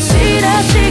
差し出